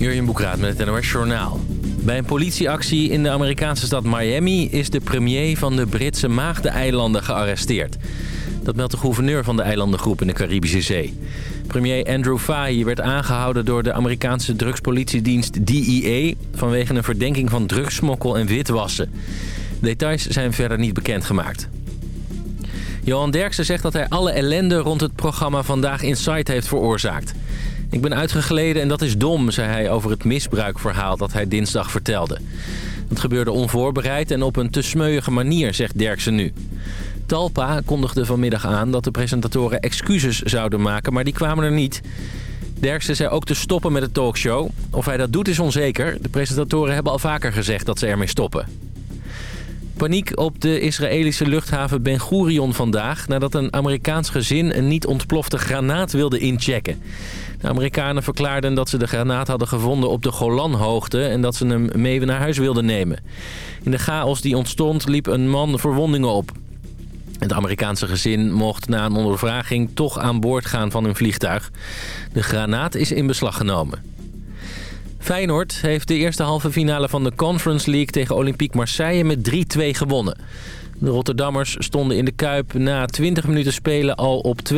Jurjen Boekraat met het NOS Journaal. Bij een politieactie in de Amerikaanse stad Miami... is de premier van de Britse Maagdeneilanden gearresteerd. Dat meldt de gouverneur van de eilandengroep in de Caribische Zee. Premier Andrew Fahy werd aangehouden door de Amerikaanse drugspolitiedienst DEA... vanwege een verdenking van drugssmokkel en witwassen. Details zijn verder niet bekendgemaakt. Johan Derksen zegt dat hij alle ellende rond het programma Vandaag Insight heeft veroorzaakt. Ik ben uitgegleden en dat is dom, zei hij over het misbruikverhaal dat hij dinsdag vertelde. Het gebeurde onvoorbereid en op een te smeuïge manier, zegt Derksen nu. Talpa kondigde vanmiddag aan dat de presentatoren excuses zouden maken, maar die kwamen er niet. Derksen zei ook te stoppen met de talkshow. Of hij dat doet is onzeker. De presentatoren hebben al vaker gezegd dat ze ermee stoppen. Paniek op de Israëlische luchthaven Ben Gurion vandaag... nadat een Amerikaans gezin een niet ontplofte granaat wilde inchecken. De Amerikanen verklaarden dat ze de granaat hadden gevonden op de Golanhoogte... en dat ze hem mee naar huis wilden nemen. In de chaos die ontstond liep een man verwondingen op. Het Amerikaanse gezin mocht na een ondervraging toch aan boord gaan van hun vliegtuig. De granaat is in beslag genomen. Feyenoord heeft de eerste halve finale van de Conference League tegen Olympique Marseille met 3-2 gewonnen. De Rotterdammers stonden in de Kuip na 20 minuten spelen al op 2-0...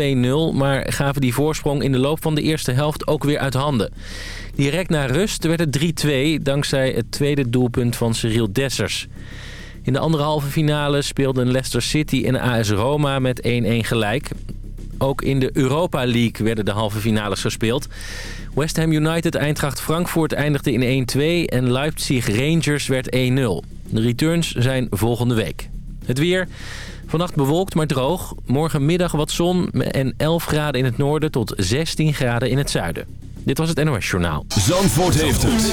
maar gaven die voorsprong in de loop van de eerste helft ook weer uit handen. Direct na rust werd het 3-2 dankzij het tweede doelpunt van Cyril Dessers. In de andere halve finale speelden Leicester City en AS Roma met 1-1 gelijk. Ook in de Europa League werden de halve finales gespeeld. West Ham United Eintracht Frankfurt eindigde in 1-2 en Leipzig Rangers werd 1-0. De returns zijn volgende week. Het weer. Vannacht bewolkt, maar droog. Morgenmiddag wat zon en 11 graden in het noorden tot 16 graden in het zuiden. Dit was het NOS Journaal. Zandvoort heeft het.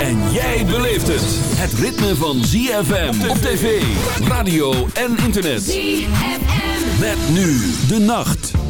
En jij beleeft het. Het ritme van ZFM op tv, radio en internet. ZFM. Met nu de nacht.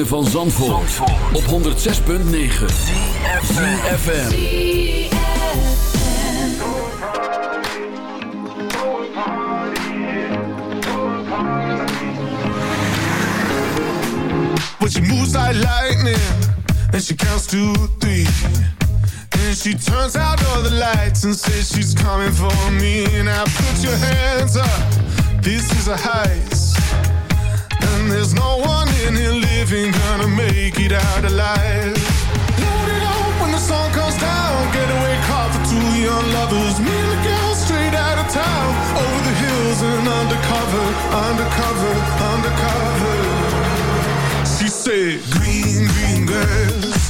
Van Zandvoort, op 106.9 FM. But she moves like lightning, and she counts to three. And she turns out all the lights and says she's coming for me. Now put your hands up, this is a heist. There's no one in here living gonna make it out alive. Load it up when the sun comes down. Getaway car for two young lovers. Me and girl straight out of town. Over the hills and undercover, undercover, undercover. She said, Green, green grass,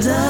die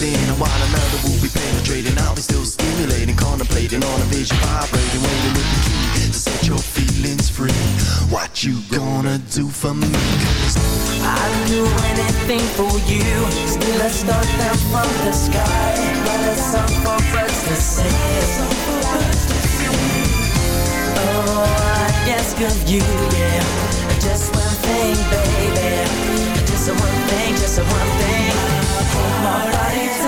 And while another will be penetrating, I'll be still stimulating, contemplating on a vision, vibrating, waiting with the key to set your feelings free. What you gonna do for me? 'Cause I'd do anything for you. Still a star down from the sky, but a song for birds to sing. Oh, I ask of you, yeah. Just one thing, baby. Just one thing, just one thing. My body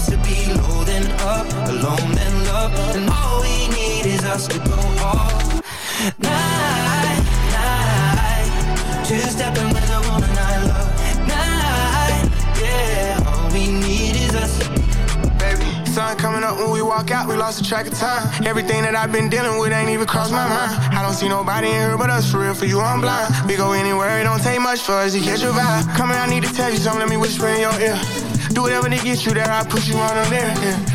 up, alone then love, and all we need is us to go all night, night. Two stepping with a woman I love, night, yeah. All we need is us. baby. Sun coming up when we walk out, we lost the track of time. Everything that I've been dealing with ain't even crossed my mind. I don't see nobody in here but us, for real, for you, I'm blind. We go anywhere, it don't take much for us to catch your vibe. Come here, I need to tell you something, let me whisper in your ear. Do whatever to get you there, I put you on them there. Yeah.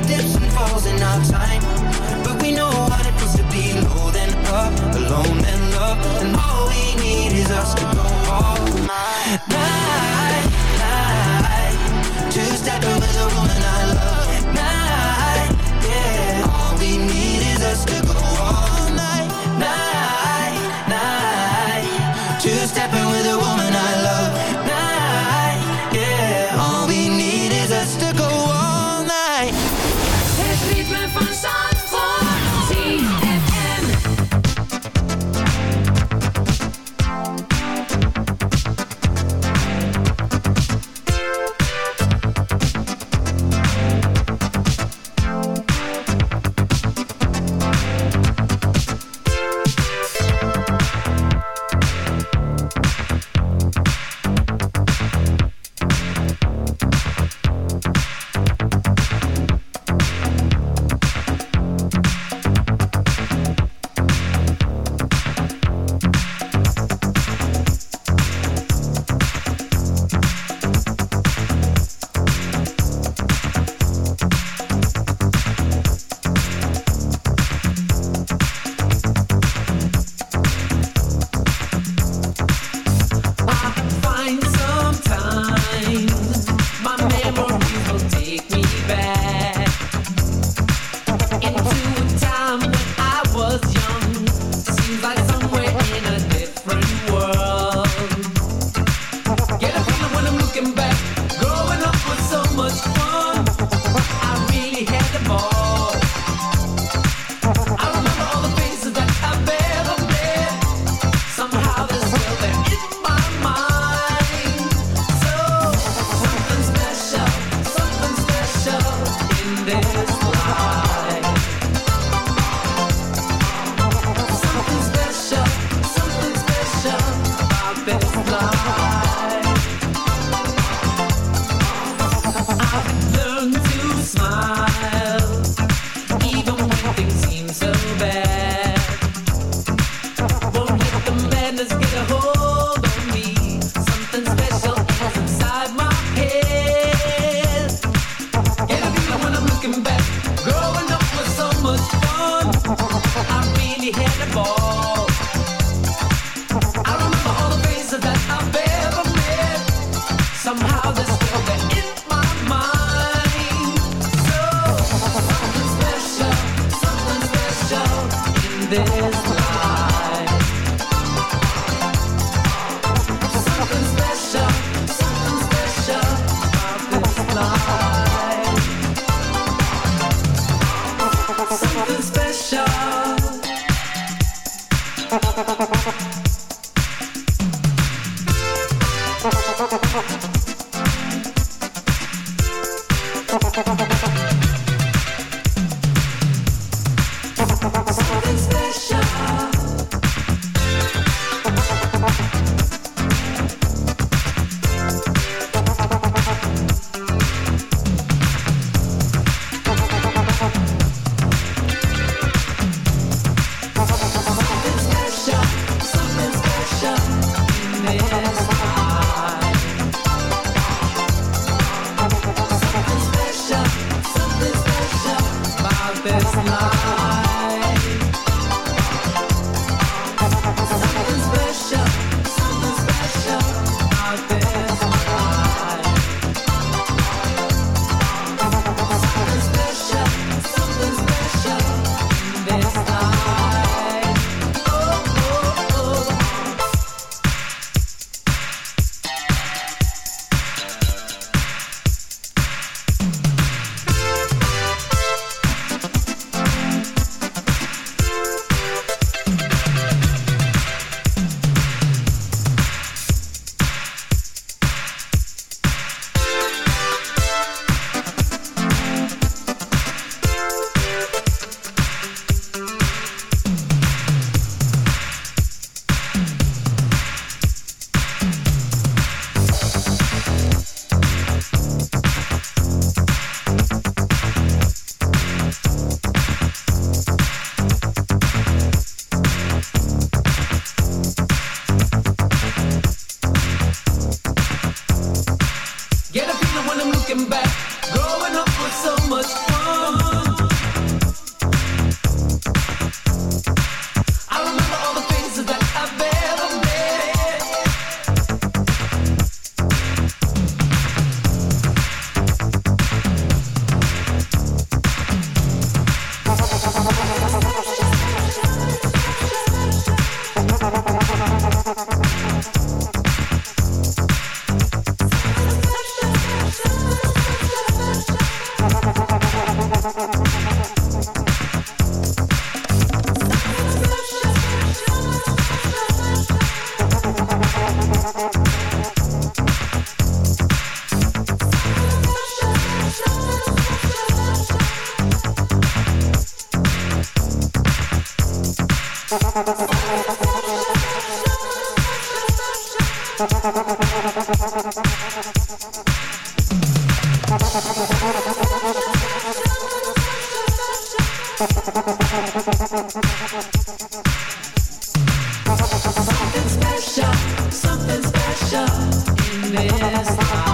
we dips and falls in our time, but we know what it feels to be low then up, alone then love, and all we need is us to go all night, in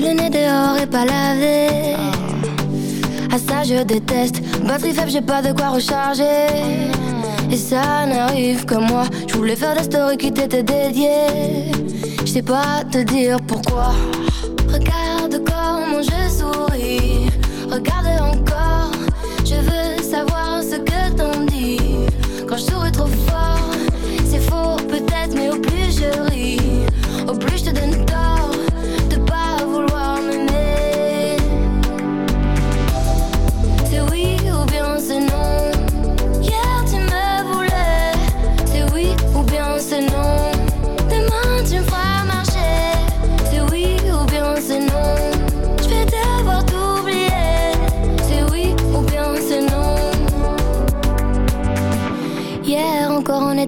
le nez dehors et pas lavé. Ah ça je déteste, batterie faible, j'ai pas de quoi recharger. Ah. Et ça n'arrive que moi, je voulais faire des stories qui t'étaient dédiées. Je sais pas te dire pourquoi.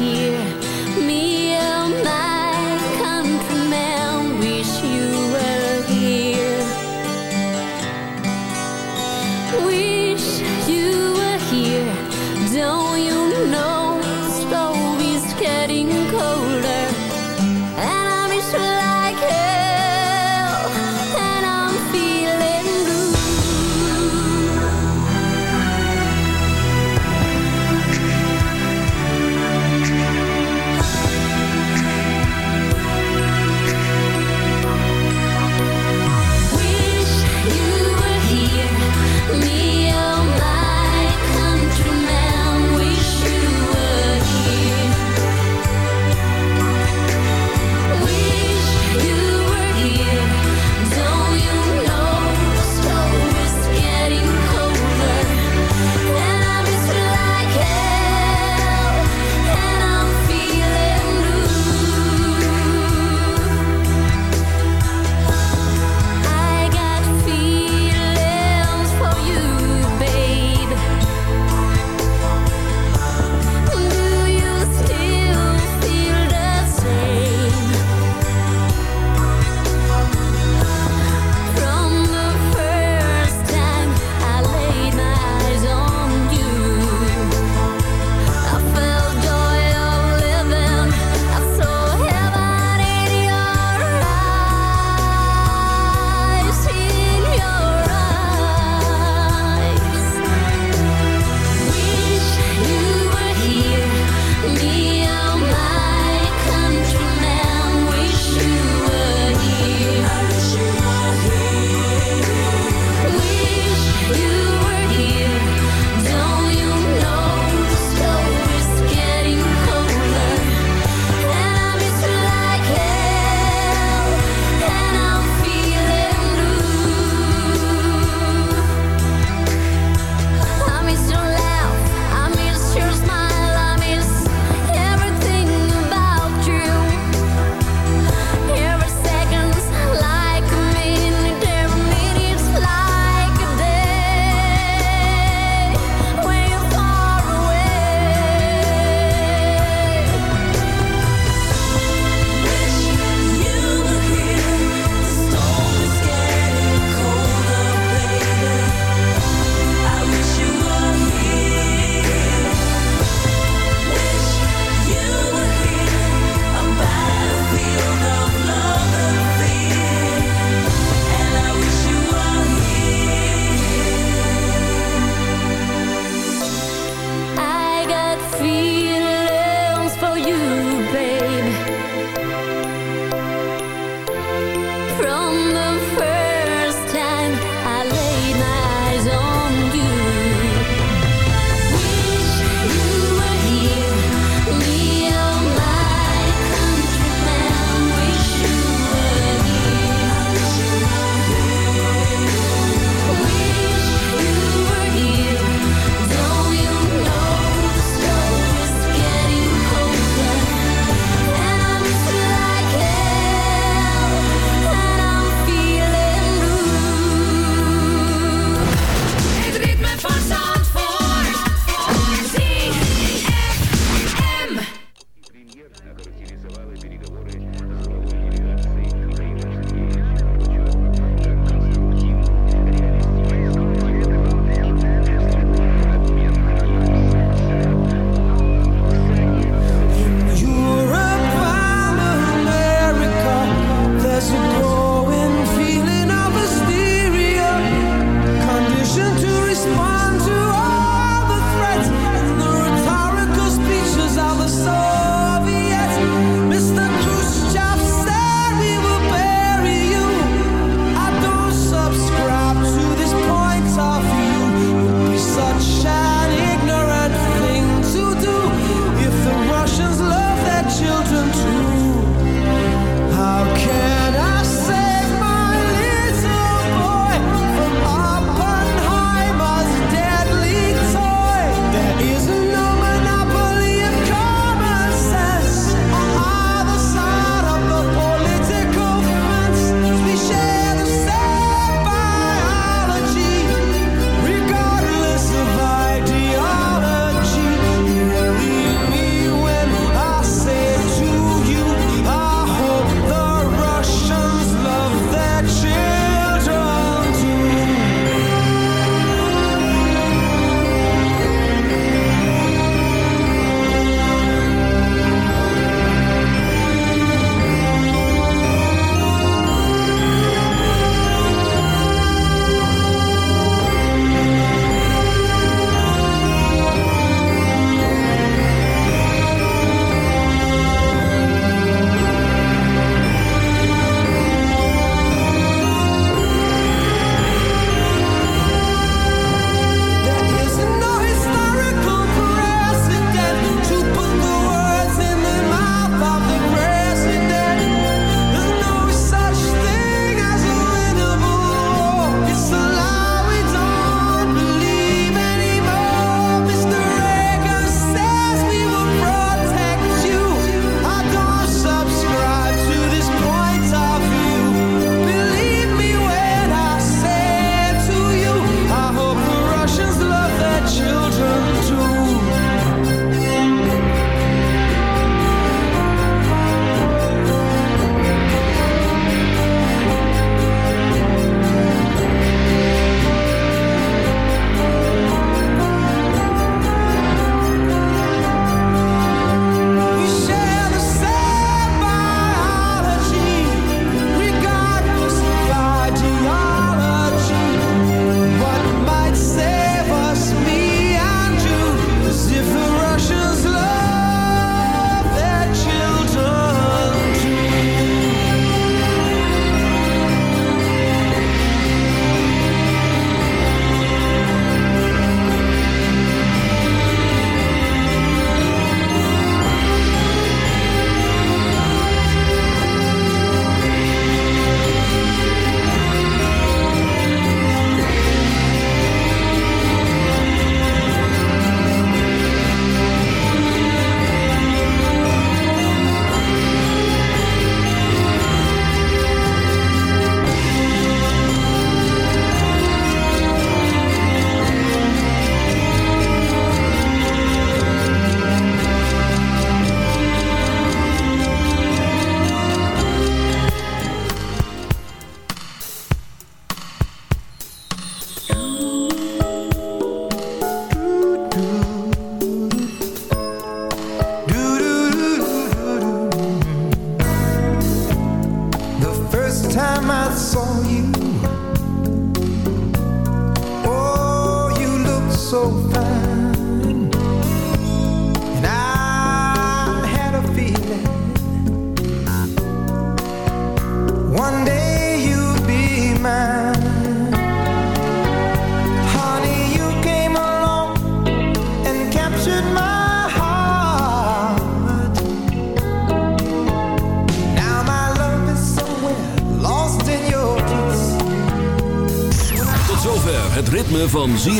Here,